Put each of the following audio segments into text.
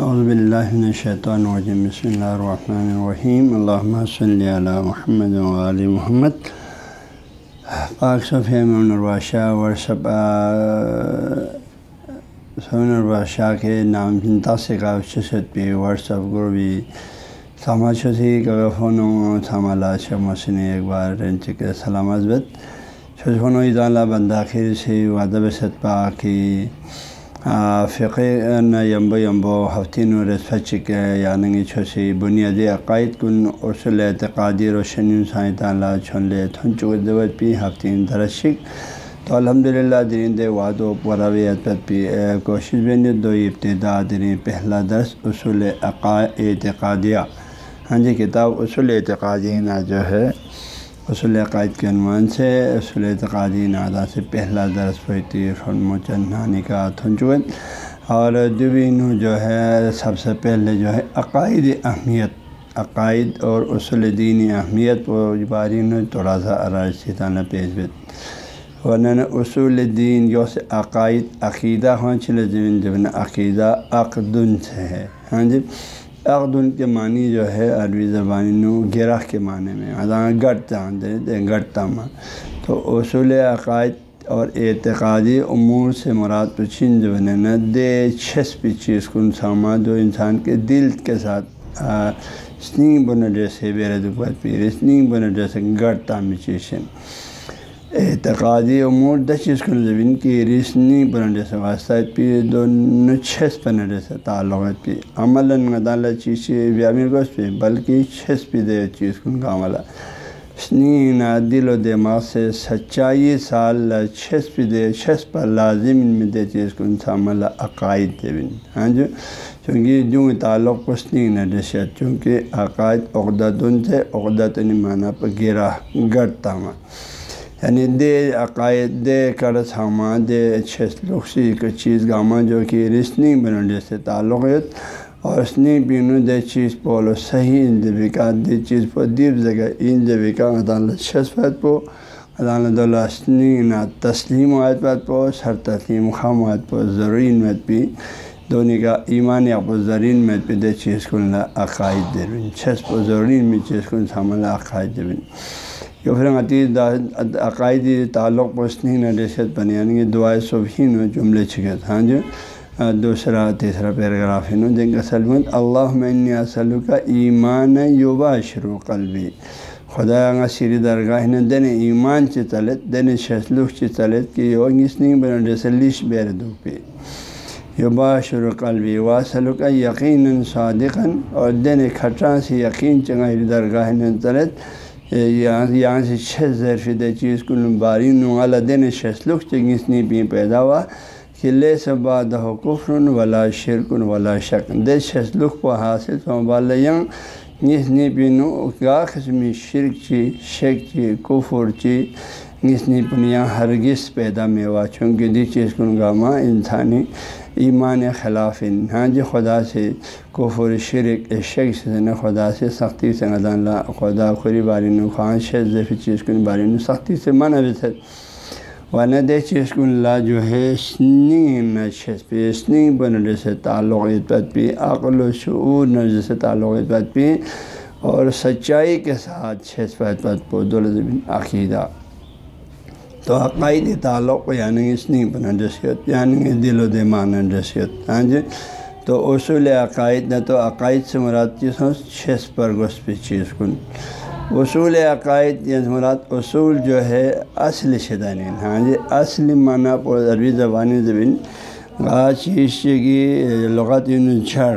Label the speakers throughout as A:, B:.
A: اعوذ باللہ من الشیطان الرجیم، بسم اللہ الرحمن الرحیم۔ الحمۃ صلی علی محمد علیہ محمد۔ پاک صفی من البادشاہ ورثب سمن البادشاہ کے نام جنتا سے کا شست بھی واٹسپ گروپ بھی تھاما چھسی کا فون تھاما لا شب مسن ایک بار رنچ کے سلامت بت چھوٹ فون اضالہ بندہ خیر سے وادب ست پا کی فقے نہ یمبو یمبو ہفتین و رسفچ یعنی چھوسی بنیادی عقائد کن اصول اعتقادی روشنی سائیں تعالیٰ چھن لے تھن چوت پی ہفتین درشک تو الحمد للہ درین دے واد و پرویت پی کوشش بین دو ابتدا درین پہلا درس اصول عقائد اعتقادیہ ہاں جی کتاب اصول اعتقادی جو ہے اصول عقائد کے عنوان سے اصول اعتقادی نادا سے پہلا درس ہوتی نانی کا تھنچوت اور دوبین جو ہے، سب سے پہلے جو ہے، عقائد اہمیت، عقائد اور اصول دینی اہمیت و باری نے تھوڑا سا عرضی تعالیٰ پیش بیت۔ ورنہ اصول دین جو سے عقائد، عقیدہ ہاں چلے زمین جب عقیدہ عقدن سے ہے۔ ہاں جی؟ عقدن کے معنی جو ہے، عربی زبانی نو گرہ کے معنی میں اداں گٹتا گٹتا ماں تو اصول عقائد اور اعتقادی امور سے مراد پچھن جو ہے نا، دے چھسپی چیز کن ساما جو انسان کے دل کے ساتھ اسنگ بن جیسے بیر دقت پیر اسنگ بن جیسے گٹتا میں چیز اعتقادی امور دس چیز کو زمین کی ریسنی بنڈے سے واسطہ پی دونوں چھس پنڈے سے تعلق پی عمل مدال چیز بیامر گوشت پہ، بلکہ چھس پی دے چیز کن کا عملہ اسنی دل و دماغ سے سچائی سال چھس پی دے، چھس پر لازم میں دے چیز کن سا عملہ عقائد دے بن ہاں جو چونکہ جو تعلق پسنی نہ رشت چونکہ عقائد عقدتن سے عقدت معنی پر گرا گڑتا ماں یعنی دے عقائد دے کرس ہما دے چھس لوکسی کا چیز گاما جو کہ رسنی بنڈے سے تعلق اور اسنی بینو دے چیز پولو صحیح ان جبکا دے چیز پو دیب جگہ ان جبکا عدالت چھسفت پو عدالت اللہ اسنی نہ تسلیم وعد پت پو سر تسلیم خام وعد پو ضروری مت بھی۔ دونوں کا ایمان یا پو زرین مت پہ دے چیز کن عقائد دے بن چھس پو ضروری میں چیز کن سامل عقائد دے بن۔ یا پھر عقائدی تعلق پوچھنی نہ ریشت بنی یعنی دعائے صبحین و جملے چھکت ہاں جی؟ جو دوسرا، تیسرا پیراگراف ہے۔ جن کا سلمت اللہ میں اصل کا ایمان یوبا شروع قلبی۔ خدا سری درگاہ نے دن ایمان چی چلت دن شسلوخ چی چلت کہ یو نہیں بن رسلیش بیر دو پہ یوبا شروع قلبی واسلو کا یقین صادقاً، اور دن کھٹا سے یقین چنگا درگاہ نے چلت یہاں سے یہاں سے چھ ظرف دے چیز کو باری نوالا دین شسلک چنگسنی بھی پیدا ہوا کہ لے سباد ہو کفرن ولا شرکن ولا شک۔ دے شسلک کو حاصل سنبھال گسنی پینو کیا قسمی شرک چی، شک چی، کفر چی۔ گسنی پنیا ہرگس پیدا میں ہوا چونکہ دی چیز کن گاما انسانی ایمان خلاف ہاں جی خدا سے کفر، شرک، شک سے خدا سے سختی سے اللہ خدا خوری باری نو خان شیف چیز کن باری نو، سختی سے منع بھی ورنہ دے چیز کن اللہ جو ہے پہ اسنی بن سے تعلق عدت پی، عقل و شعور نظر سے تعلق عدت پی۔ اور سچائی کے ساتھ شیش پت پو، دولت عقیدہ۔ تو عقائد تعلق یعنی اس نہیں بنا جسیت یعنی دل و دمان جسیت ہاں جی تو اصول عقائد نہ تو عقائد سے مراد چیز ہوں چھس پر گوس پہ چیز کن اصول عقائد یعنی مراد اصول جو ہے اصل شدانی ہاں جی اصل معنی پر عربی زبانی زبین چیز کی لغت جھڑ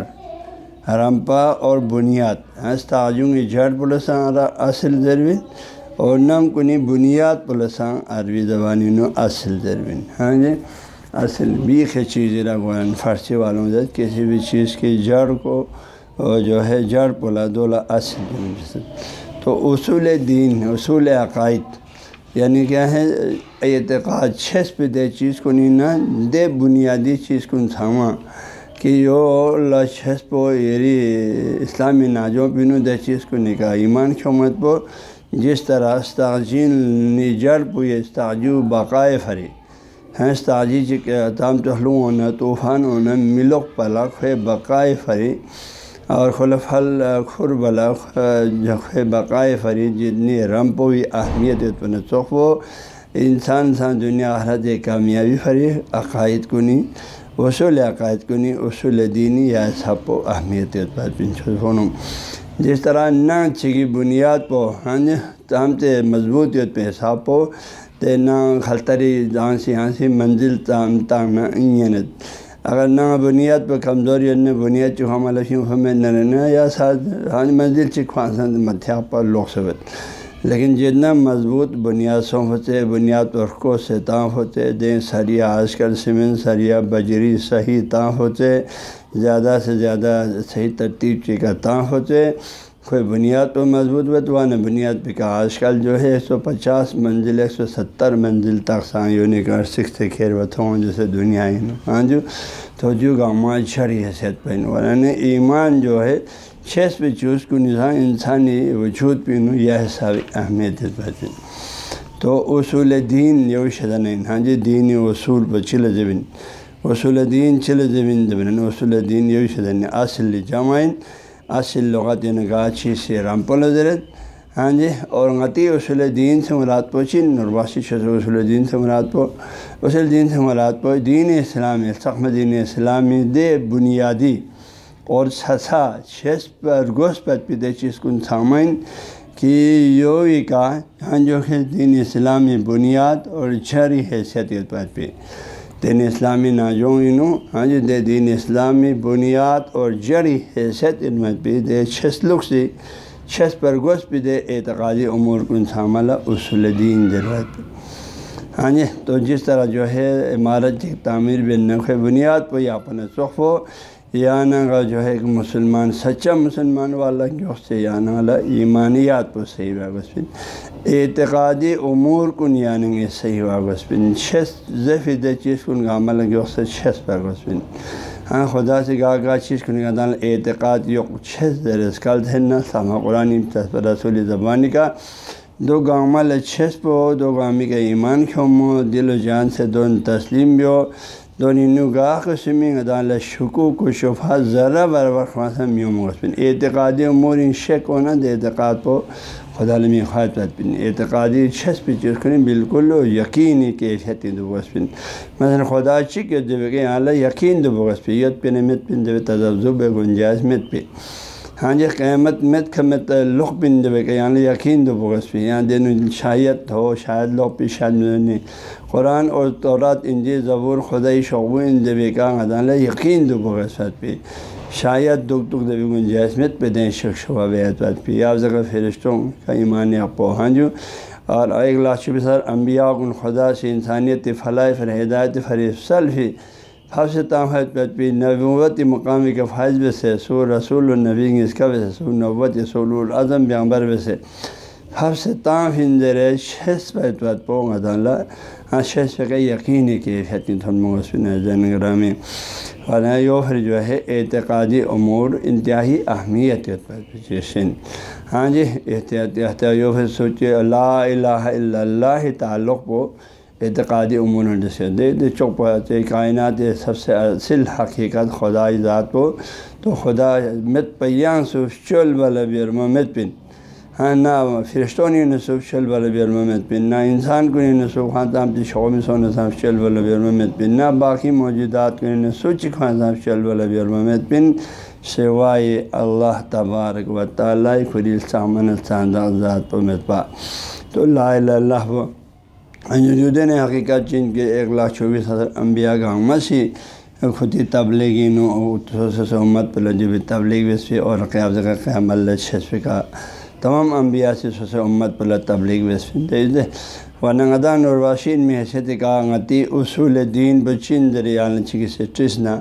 A: ہرمپا اور بنیاد ہاں تعجوں کی جھڑ پلس اصل زربین اور نم کنی بنیاد پلساں عربی زبانی نو اصل دربن ہاں جی؟ اصل بیخ چیز رغن فارسی والوں سے کسی بھی چیز کی جڑ کو جو ہے جڑ پلا دولا اصل تو اصول دین، اصول عقائد یعنی کیا ہے؟ اعتقاد، چھس پہ دے چیز کو نینا دے بنیادی چیز کو تھاما کہ یہ چھس پو یری اسلامی ناجوں بنو دے چیز کو نکاح۔ ایمان کھومت پو جس طرح استاجین نجر پوئے استاجو بقائے فری۔ ہنس تاجی چکے جی تام چہلوں ہونا، طوفان ہونا، ملک پلک ہے، بقائے فری۔ اور خلف خر بلق جو ہے، بقائے فری۔ جتنی رمپوئی اہمیت اتنا چوک انسان سان دنیا حرت کامیابی فری، عقائد کنی، اصول عقائد کنی، اصول دینی یا سب و اہمیت فون جس طرح نہ چکی بنیاد پو ہاں جی؟ تام تے مضبوط پہ حساب پو، تے نہ خلطری جانسی ہانسی منزل تام تام نہ اگر نہ بنیاد پہ کمزوری نہ بنیاد چکھا لکھیوں ہمیں نہ رہنا یا ساتھ ہاں جی؟ منزل چکھوا متھیا پر لوگ سبت لیکن جتنا مضبوط بنیاد سو ہوتے، بنیاد ورقوں سے تاں ہوتے دیں سریا آج کل سیمنٹ سریا بجری، صحیح تاں ہوتے زیادہ سے زیادہ صحیح ترتیب چیکا تاں ہوتے، کوئی بنیاد تو مضبوط بتوانا بنیاد پہ کہ آج کل جو ہے، ایک سو پچاس منزل، ایک سو ستر منزل تک سا یونیکر سکس خیر بتاؤں جیسے دنیا ہی ہاں جی، جو تو جو گاما چھڑی حیثیت پہن ورنہ ایمان جو ہے، چھس پہ چوز کو نظام انسانی وجود پینو یہ حساب اہمیت بچے تو اصول دین یہ شدن ہاں جی دین اصول پہ چل اصول دین چل زبین زبین اصول دین یہ شدن اصل جمائن اصل لغت یعنی نگاہ سے رام پل حضرت ہاں جی؟ اور غتی اصول دین سے مراد پوچھی نرواسی شس اصول دین سے مراد پو. اصول دین سے مراد پو دین اسلامی سخم دین اسلامی دے بنیادی. اور سسا شیس پر گوشت پر پیدے چیز کن سامعین کہ یو کا ہاں جو ہے دین اسلامی بنیاد اور جھری حیثیت پر پہ دین اسلامی ناجو ہاں جی دے دین اسلامی بنیاد اور جڑی حیثیت علمت بھی دے چھس لک سی، چھس پر گوشت بھی دے اعتقادی امور کن ساملہ اصول دین ضرورت ہاں جی تو جس طرح جو ہے عمارت کی تعمیر بے نقو بنیاد پہ یا اپنا سخ ہو یا کا جو ہے ایک مسلمان، سچا مسلمان والا جو سے یا والا ایمانیات پر صحیح واگسپن اعتقادی امور کن یعنی صحیح واگسپن شس ذفی چیز کن کا عمل جو سے شس واگسپن ہاں خدا سے گاہ گاہ چیز کن کا اعتقاد یو چھس درس کل تھے سامہ قرآن رسول زبانی کا دو گامل چھس پو، دو گامی کا ایمان کھومو۔ دل و جان سے دون تسلیم بھی ہو دونی نگاہ قسمی عدالت شکوک و شفا ذرا بر وقت میوم غسبن اعتقادی امور ان شک ہونا دے اعتقاد کو خدا عالمی خواہد پن اعتقادی چھس پہ چیز کریں بالکل یقینی کیفیت دو غسبن مثلا خدا چی کے دے اعلیٰ یقین دو غسپ یت پہ نمت پن دے تجزب گنجائش مت پہ ہاں جی قیمت مت کمت لخ بن دے کہ یہاں یقین دو بغس پہ یہاں یعنی دین شاید ہو، شاید لوگ پہ شاید قرآن اور طورات انجی ضبور خدائی شعبو ان دبی کا عدالت یقین دو بغسفت پہ شاید دکھ دکھ دبی گنجائشمت پہ دیں شک شبہ بیت پہ یا ذکر فرشتوں کا ایمان اپو ہاں جو اور ایک لاش سر انبیاء کن خدا سے انسانیت فلاح فر ہدایت فریف سلفی۔ حفظ تاحت پی نبوت مقامی کے فائز سے سور رسول النبی اس کا ویسے سور نبوت سول العظم بیامبر ویسے حفظ تام ہندر شیس پت پت پو اللہ ہاں شیش پہ یقینی کہ حتین تھن موسن زین گرامی اور یو پھر جو ہے اعتقادی امور انتہائی اہمیت ہاں جی احتیاط احتیاط یو پھر سوچے اللہ الہ الا اللہ تعلق کو اعتقادی امور جیسے دے دے چوک پہ کائنات سب سے اصل حقیقت خدائی ذات کو، تو خدا مت پیان سو چل بل بیرما مت پن۔ ہاں نہ فرشتوں نے نصوب شل بل بیرمت پن، نہ انسان کو نہیں نصوب خان صاحب شومی سونا صاحب شل بل بیرمت پن، نہ باقی موجودات کو نہیں سوچ خان صاحب شل بل بیرمت پن۔ سوائے اللہ تبارک و تعالیٰ خری سامن ذات متبا تو لا اللہ و نے حقیقت جن کے ایک لاکھ چوبیس ہزار امبیا کا مسی خودی تبلیغی نو امت پہ جب تبلیغ وسفی اور قیاب قیام اللہ شسفی کا تمام انبیاء سے سس امت پل تبلیغ دے و نغدان نورواشین میں حیثیت کا غتی اصول دین بچین دریال چکی سے ٹسنا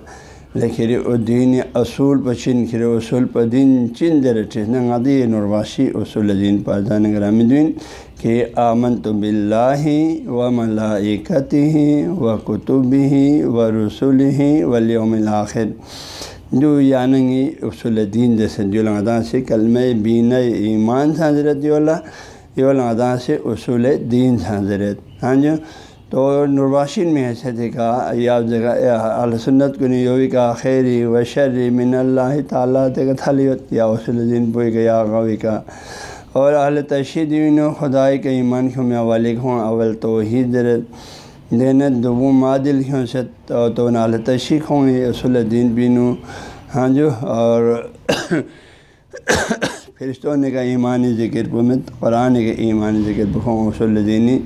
A: لکھے او دین اصول پچین کھرے اصول پ دین چین در ٹسنا غدی نورواشی اصول دین پردان گرام دین کہ آمن تو بلّہ و ملائکت ہی و کتب ہی و رسول ہی ولیوم الآخر جو یعنی اصول دین جیسے جو لگا سے کلم بین ایمان سے حضرت اللہ یہ لگا سے اصول دین سے حضرت۔ ہاں جو تو نرواشین میں ایسے دیکھا یا جگہ سنت کو نیوی کا خیری و شری من اللہ تعالیٰ تھلیت یا وسل الدین پوئی کا یا غوی کا۔ اور اہل تشید خدائی کے ایمان کیوں میں والک ہوں، اول تو ہی درد دین دبو معدل کیوں سے تو نال تشیق ہوں اصول الدین بینو ہاں جو، اور فرشتوں نے کا ایمانی ذکر پمت قرآن کے ایمانی ذکر بخوں اصول دینی۔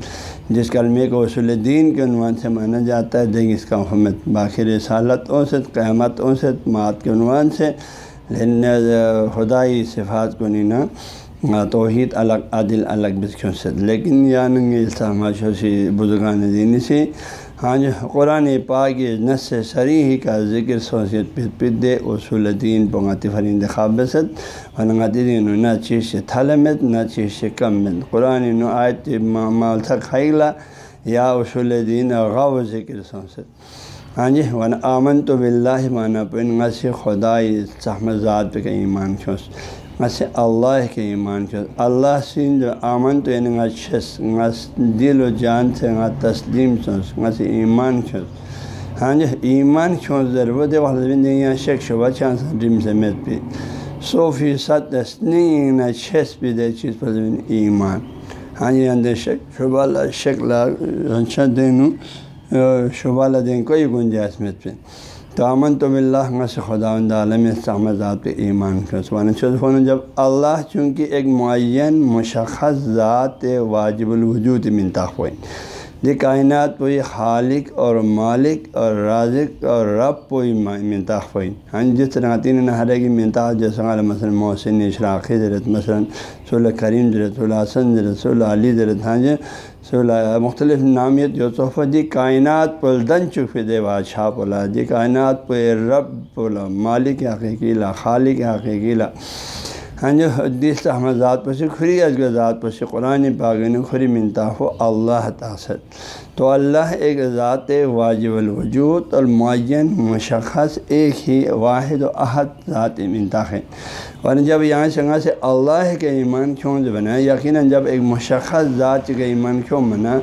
A: جس کلمے کو اصول دین کے عنوان سے مانا جاتا ہے، دیں اس کا محمد باقی رسالتوں سے، قیامتوں سے مات کے عنوان سے۔ لیکن خدائی صفات کو نینا توحید الگ عادل الگ بسکیوں سے۔ لیکن یعنی اسلام السلامات بزرگان دینی سے ہاں جی قرآن پاک نس سری ہی کا ذکر سوسیت پت پت دے، اصول دین پنگاتی فرین خواب بسد ونگاتی دین نہ چیز سے تھلمت نہ چیز سے کم مت قرآن نو آیت مال تھک خیلا یا اصول دین غاو ذکر سوست ہاں جی ون آمن تو بلّہ مانا پن سے خدائی ذات پہ ایمان کھوس سے اللہ کے ایمان کے اللہ سین جو آمن تو یعنی چھس دل و جان سے تسلیم چھوس ایمان چھوس ہاں جی ایمان چھوس ضرورت ہے شک شبہ چانس ڈم سے میت پی سو فیصد تسلیم نہ چھس پی دے چیز پر ایمان ہاں جی اندر شک شبہ لا شک لا دین شبہ دین کوئی گنجائش میت پہ تو امن تو بلّہ سے خدا عالم ذات ایمان کا جب اللہ چونکہ ایک معین مشخص ذات واجب الوجود منتا ہوئے۔ یہ کائنات پوئی خالق اور مالک اور رازق اور رب پوئی منتا ہوئی ہاں جس طرح تین ہر کی منتا جیسا مثلاً محسن، اشراقی ضرت مثلاً صلی کریم ضرت الحسن ضرت صلی علی ضرت ہاں جی مختلف نامیت جو تحفہ دی کائنات پل دن چکے دے بادشاہ پلا، دی کائنات پہ رب پلا، مالک حقیقی لا، خالق حقیقی لا۔ ہاں جو حدیث احمد ذات پہ سے کھری، از ذات پہ سے قرآن پاگن کھری منتا ہو اللہ تاثت تو اللہ ایک ذات واجب الوجود اور معین مشخص، ایک ہی واحد و احد ذات منتا ہے۔ ورنہ جب یہاں سنگا سے اللہ کے ایمان کیوں بنا یقیناً جب ایک مشخص ذات کے ایمان کیوں بنا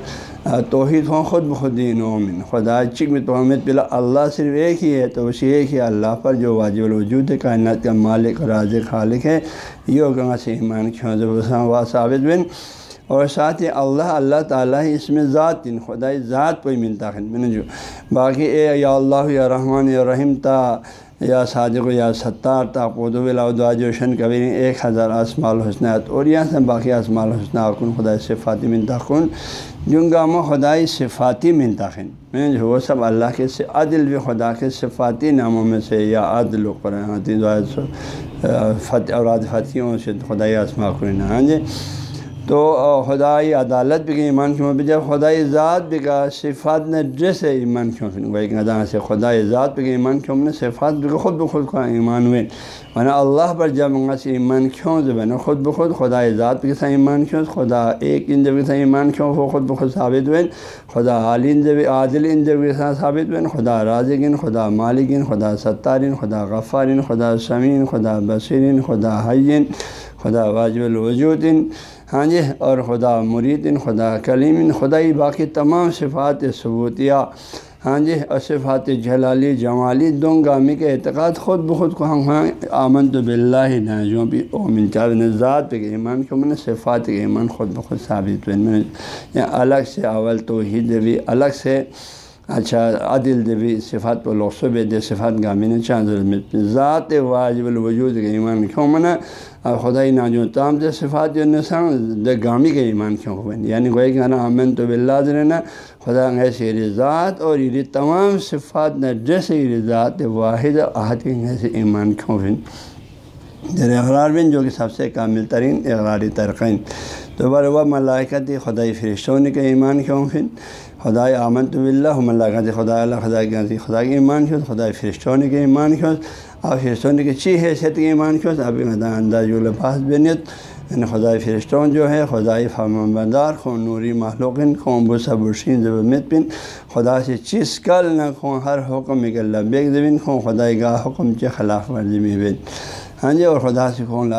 A: توحید ہوں خود بخود دین اومن خدا چک میں توحمد پلا اللہ صرف ایک ہی ہے، تو اسی ایک ہی اللہ پر جو واجب الوجود ہے، کائنات کا مالک راز خالق ہے۔ یہ کہاں سے ایمان کیوں؟ وا ثابت بن۔ اور ساتھ ہی اللہ اللہ تعالیٰ ہی اس میں ذات دن خدا ذات پہ ملتا ہے میں نے جو باقی اے یا اللہ یا رحمان یا رحیم تا، یا صادق یا ستار تا قدو اللہ جوشن کبھی ایک ہزار اسمال الحسنات اور یہاں سے باقی اسمال الحسنہ کن خدا سے فاطم جن جنگام خدائی صفاتی منتخن میں جو وہ سب اللہ کے سے عدل بھی خدا کے صفاتی ناموں میں سے یا عدل و قرآن فتح، اور فتحیوں سے خدائی آسما قرآن ہاں جی تو خدائی عدالت بھی کہ ایمان کیوں بھی جب خدائی ذات بھی کا صفات نے جیسے ایمان کیوں بھائی ادا سے خدائی ذات بھی کہ ایمان کیوں نے صفات بھی خود بخود کا ایمان ہوئے۔ ورنہ اللہ پر جب منگا سے ایمان کیوں سے بنا؟ خود بخود خدائی ذات کے ساتھ ایمان کیوں خدا ایک ان جب کے ساتھ ایمان کیوں ہو خود بخود ثابت ہوئے؟ خدا عالین جب عادل ان جب کے ساتھ ثابت ہوئے؟ خدا رازقین، خدا مالکین، خدا ستارین، خدا غفارین، خدا سمین خدا بصیرین، خدا حین خدا واجب الوجودین۔ ہاں جی اور خدا مرید، خدا کلیم خدائی باقی تمام صفات ثبوتیہ ہاں جی اور صفات جلالی، جمالی دونوں گامی کے اعتقاد خود بخود کو ہم ہاں آمن تو بلّہ نہ جو بھی اومن چار ذات کے ایمان کو میں نے صفات کے ایمان خود بخود ثابت میں یعنی الگ سے اول تو ہی بھی، الگ سے اچھا عدل دبی صفات و لوسو دے صفات گامین چاند ذات واجب الوجود کے ایمان کیوں منع اور خدائی ناجو تام سے صفات جو نسان دے گامی کے ایمان کیوں ہو یعنی کوئی کہنا امن تو بلّہ رہنا خدا ایسے ذات اور یہ تمام صفات نہ جیسے یہ ذات واحد احد ایسے ایمان کیوں بن در اقرار بن جو کہ سب سے کامل ترین اقراری ترقین دوبارہ وہ ملائکت خدائی فرشتوں نے کہ ایمان کیوں پھر خدائے آمن تو اللہ ملّہ خدا اللہ خدا کے خدا کے ایمان کیوں خدا فرشتوں کے ایمان کیوں اور فرشتوں نے کہ چی حیثیت کے ایمان کیوں اب انداز الفاظ بنیت یعنی خدائے فرشتوں جو ہے خدائی فرم بردار خون نوری محلوقن خون بسا برشین زبمت بن خدا سے چیز کل نہ خون ہر حکم اللہ بیگ زمین خون خدائی گاہ حکم کے خلاف ورزی میں بن ہاں جی اور خدا سے خون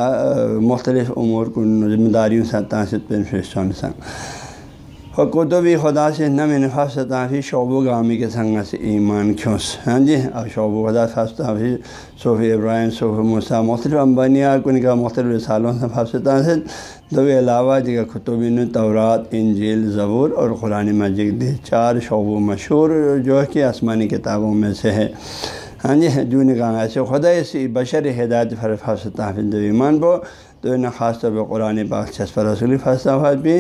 A: مختلف امور کو ذمہ داریوں سے تاثر پن فرشتوں سے قطبی خدا سے نم نفاف صطافی شعب و گامی کے سنگ سے ایمان کیوس ہاں جی اب شعب و خدا فاصطافی صوفی ابراہیم صوفی مسا مختلف امبانیہ کن کا مختلف سالوں سے فافستہ سے دو علاوہ دیگر خطبین تورات، انجیل، زبور اور قرآن مجید چار شعب و مشہور جو ہے کہ آسمانی کتابوں میں سے ہے ہاں جی جو نے کہا ایسے خدا اسی بشر ہدایت فرفاف تحفظ ایمان بو۔ تو انہیں خاص طور پہ قرآن پاک چسپ رسولی فلسفہ بھی۔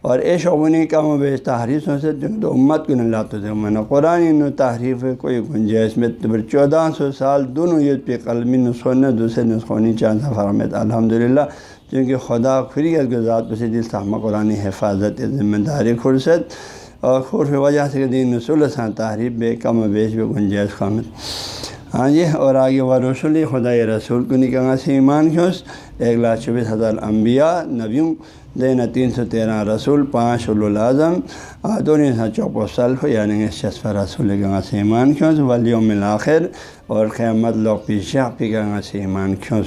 A: اور اے شعبنی کا و بیش تحریف سے تو امت کو اللہ تو من قرآن تحریف کوئی گنجائش میں چودہ سو سال دونوں یہ پہ قلمی نسخوں دوسرے نسخونی چاند فرمت الحمد للہ چونکہ خدا خری کے ذات پسی دل صحمہ قرآن حفاظت ذمہ داری خرصت اور خورف وجہ سے دین رسول سان تحریف بے کم و بیش بے گنجائش خامد ہاں جی اور آگے وہ رسول خدا رسول کو نکاح سے ایمان کیوس ایک لاکھ چوبیس ہزار انبیاء، نبیوں، دین تین سو تیرہ رسول، پانچ الاظم آدونی سا چوپو سلف یعنی شسف رسول گنگا سے ایمان کیوں ولیوم الآخر اور قیامت لوگ پیشہ پی گنگا سے ایمان کیوں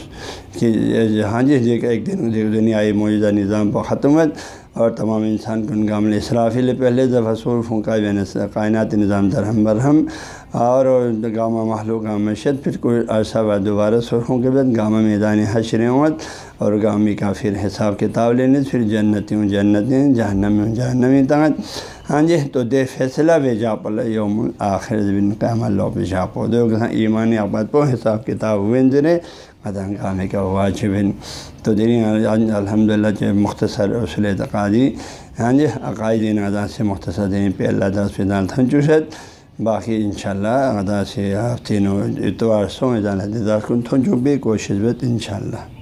A: کہ ہاں جی جی ایک دن دنیائی موجودہ نظام پر ختمت اور تمام انسان کو گامل اسرافی پہلے دفعہ سور پھونکا یعنی بین کائنات نظام درہم برہم اور گامہ محلو گام پھر کوئی عرصہ بعد دوبارہ سرخوں کے بعد گامہ میدان حشر عمت اور گامی کا پھر حساب کتاب لینے، پھر جنتی ہوں جنتیں جہنم جہنمی تنگت ہاں جی تو دے فیصلہ بے جا پل یوم آخر بن قیام اللہ پہ جا پو دو ایمانی آباد پو حساب کتاب ہوئے جرے مدن گامی کا واجب تو جی ہاں، دینی الحمد للہ جو مختصر اصول اعتقادی ہاں جی عقائد ادا سے مختصر دین پہ اللہ تعالیٰ سے دان تھن چوشت باقی ان شاء اللہ ادا سے تینوں اتوار سو جانا کن تھن جو بھی کوشش بت ان شاء اللہ